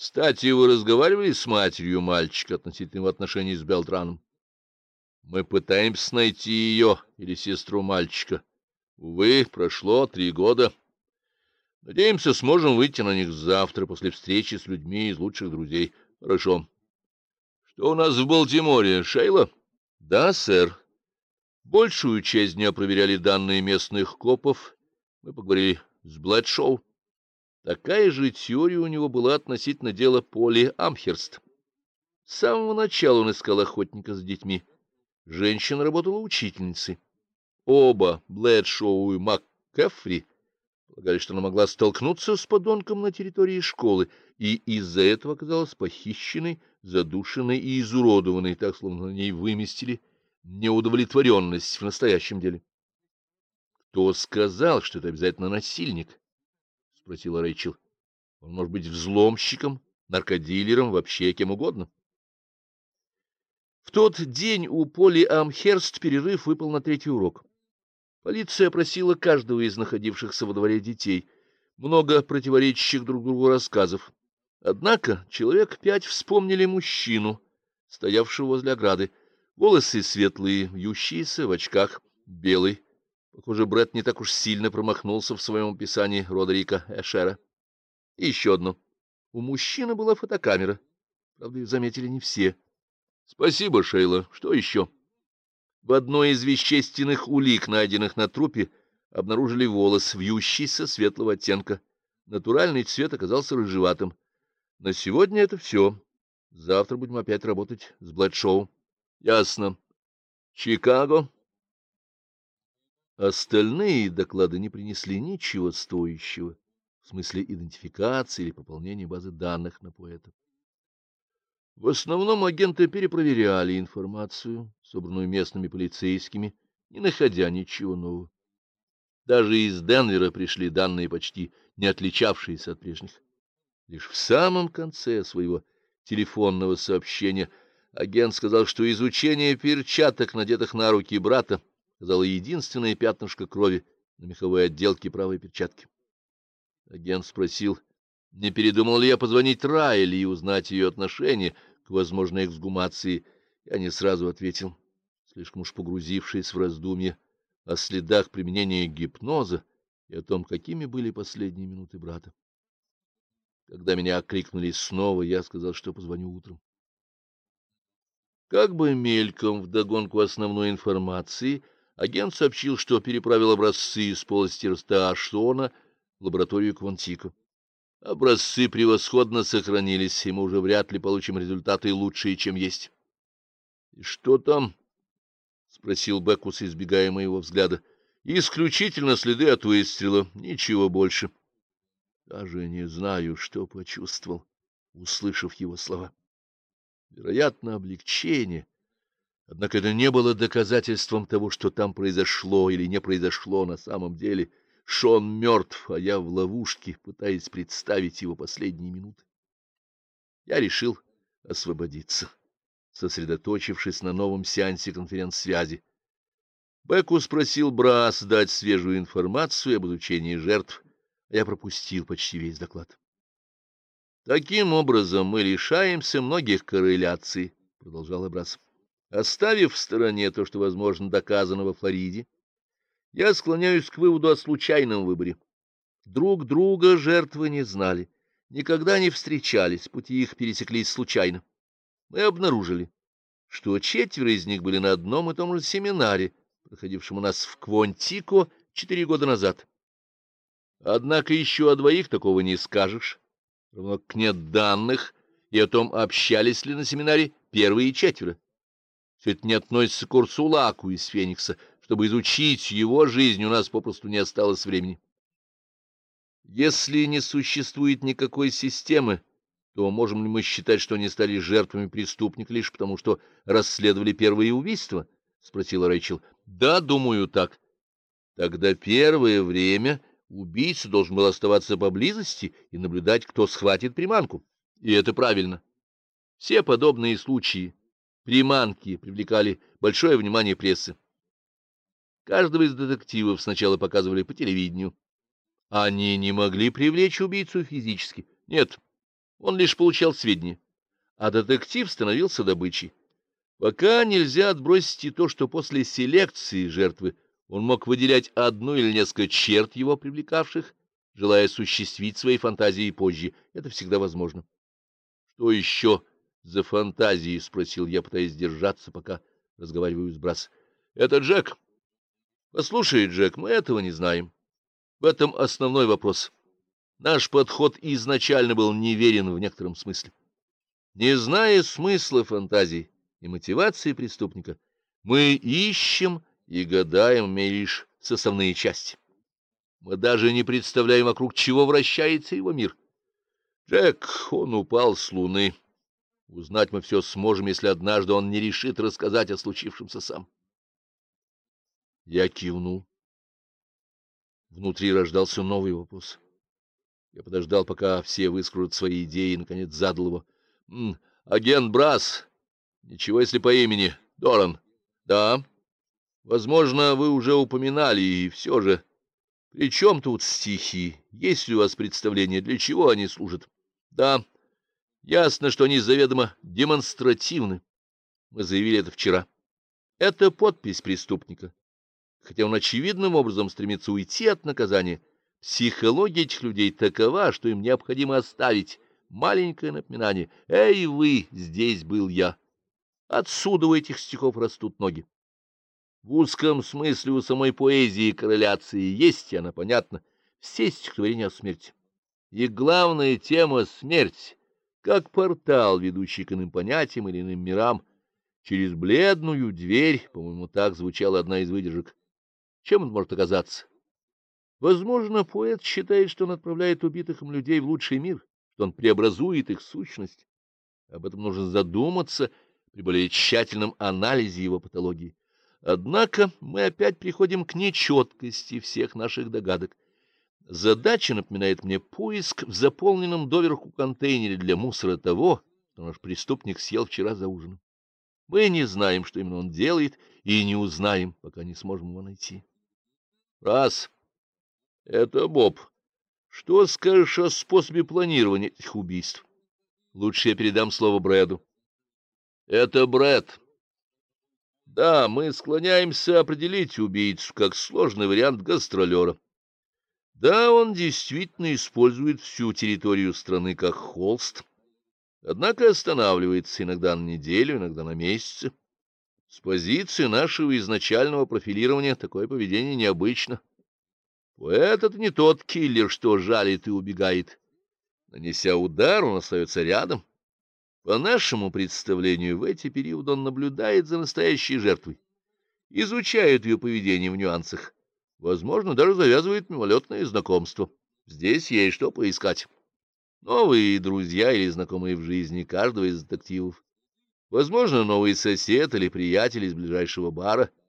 Кстати, вы разговаривали с матерью мальчика относительно его отношений с Белтраном? Мы пытаемся найти ее или сестру мальчика. Увы, прошло три года. Надеемся, сможем выйти на них завтра после встречи с людьми из лучших друзей. Хорошо. Что у нас в Балтиморе, Шейла? Да, сэр. Большую часть дня проверяли данные местных копов. Мы поговорили с Блэдшоу. Такая же теория у него была относительно дела Поли Амхерст. С самого начала он искал охотника за детьми. Женщина работала учительницей. Оба, Блэдшоу и МакКефри, полагали, что она могла столкнуться с подонком на территории школы, и из-за этого оказалась похищенной, задушенной и изуродованной, так словно на ней выместили неудовлетворенность в настоящем деле. — Кто сказал, что это обязательно насильник? — спросила Рэйчел. — Он может быть взломщиком, наркодилером, вообще кем угодно. В тот день у Поли Амхерст перерыв выпал на третий урок. Полиция опросила каждого из находившихся во дворе детей. Много противоречащих друг другу рассказов. Однако человек пять вспомнили мужчину, стоявшего возле ограды. Волосы светлые, вьющиеся, в очках, белый, Похоже, Брэд не так уж сильно промахнулся в своем описании Родерика Эшера. И еще одно. У мужчины была фотокамера. Правда, ее заметили не все. Спасибо, Шейла. Что еще? В одной из вещественных улик, найденных на трупе, обнаружили волос, вьющийся светлого оттенка. Натуральный цвет оказался рыжеватым. На сегодня это все. Завтра будем опять работать с Блэдшоу. Ясно. Чикаго. Остальные доклады не принесли ничего стоящего в смысле идентификации или пополнения базы данных на поэта. В основном агенты перепроверяли информацию, собранную местными полицейскими, не находя ничего нового. Даже из Денвера пришли данные, почти не отличавшиеся от прежних. Лишь в самом конце своего телефонного сообщения агент сказал, что изучение перчаток, надетых на руки брата, показало единственное пятнышко крови на меховой отделке правой перчатки. Агент спросил, не передумал ли я позвонить Райли и узнать ее отношение к возможной эксгумации. Я не сразу ответил, слишком уж погрузившись в раздумье о следах применения гипноза и о том, какими были последние минуты брата. Когда меня окликнули снова, я сказал, что позвоню утром. Как бы мельком вдогонку основной информации — Агент сообщил, что переправил образцы из полости рта в лабораторию Квантико. Образцы превосходно сохранились, и мы уже вряд ли получим результаты лучшие, чем есть. — И что там? — спросил Бекус, избегая моего взгляда. — Исключительно следы от выстрела, ничего больше. Даже не знаю, что почувствовал, услышав его слова. Вероятно, облегчение Однако это не было доказательством того, что там произошло или не произошло на самом деле. Шон мертв, а я в ловушке, пытаясь представить его последние минуты. Я решил освободиться, сосредоточившись на новом сеансе конференц-связи. Беку спросил Брас дать свежую информацию об изучении жертв, а я пропустил почти весь доклад. Таким образом мы лишаемся многих корреляций, — продолжал Брас. Оставив в стороне то, что, возможно, доказано во Флориде, я склоняюсь к выводу о случайном выборе. Друг друга жертвы не знали, никогда не встречались, пути их пересеклись случайно. Мы обнаружили, что четверо из них были на одном и том же семинаре, проходившем у нас в Квонтико четыре года назад. Однако еще о двоих такого не скажешь, равно как нет данных и о том, общались ли на семинаре первые четверо. Все это не относится к Урсулаку из Феникса. Чтобы изучить его жизнь, у нас попросту не осталось времени. Если не существует никакой системы, то можем ли мы считать, что они стали жертвами преступника лишь потому, что расследовали первые убийства? — спросила Рэйчел. — Да, думаю, так. Тогда первое время убийца должен был оставаться поблизости и наблюдать, кто схватит приманку. И это правильно. Все подобные случаи приманки привлекали большое внимание прессы. Каждого из детективов сначала показывали по телевидению. Они не могли привлечь убийцу физически. Нет, Он лишь получал сведения, а детектив становился добычей. Пока нельзя отбросить и то, что после селекции жертвы он мог выделять одну или несколько черт его привлекавших, желая осуществить свои фантазии позже. Это всегда возможно. — Что еще за фантазии? — спросил я, пытаясь держаться, пока разговариваю с Брас. — Это Джек. — Послушай, Джек, мы этого не знаем. В этом основной вопрос. Наш подход изначально был неверен в некотором смысле. Не зная смысла фантазий и мотивации преступника, мы ищем и гадаем, лишь составные части. Мы даже не представляем, вокруг чего вращается его мир. Джек, он упал с луны. Узнать мы все сможем, если однажды он не решит рассказать о случившемся сам. Я кивнул. Внутри рождался новый вопрос. Я подождал, пока все выскажут свои идеи, и, наконец, задал его. — Агент Брас. Ничего, если по имени. Доран. — Да. Возможно, вы уже упоминали, и все же... При чем тут стихи? Есть ли у вас представление, для чего они служат? Да, ясно, что они заведомо демонстративны. Мы заявили это вчера. Это подпись преступника. Хотя он очевидным образом стремится уйти от наказания, психология этих людей такова, что им необходимо оставить маленькое напоминание. «Эй, вы, здесь был я!» Отсюда у этих стихов растут ноги. В узком смысле у самой поэзии корреляции есть, и она понятна. Все стихотворения о смерти. И главная тема — смерть, как портал, ведущий к иным понятиям или иным мирам. Через бледную дверь, по-моему, так звучала одна из выдержек. Чем он может оказаться? Возможно, поэт считает, что он отправляет убитых им людей в лучший мир, что он преобразует их сущность. Об этом нужно задуматься при более тщательном анализе его патологии. Однако мы опять приходим к нечеткости всех наших догадок. Задача напоминает мне поиск в заполненном доверху контейнере для мусора того, что наш преступник съел вчера за ужином. Мы не знаем, что именно он делает, и не узнаем, пока не сможем его найти. Раз. Это Боб. Что скажешь о способе планирования этих убийств? Лучше я передам слово Брэду. Это Брэд. Да, мы склоняемся определить убийцу как сложный вариант гастролера. Да, он действительно использует всю территорию страны как холст, однако останавливается иногда на неделю, иногда на месяцы. С позиции нашего изначального профилирования такое поведение необычно. Поэт — не тот киллер, что жалит и убегает. Нанеся удар, он остается рядом. По нашему представлению, в эти периоды он наблюдает за настоящей жертвой, изучает ее поведение в нюансах, возможно, даже завязывает мимолетное знакомство. Здесь есть что поискать. Новые друзья или знакомые в жизни каждого из детективов. Возможно, новый сосед или приятель из ближайшего бара —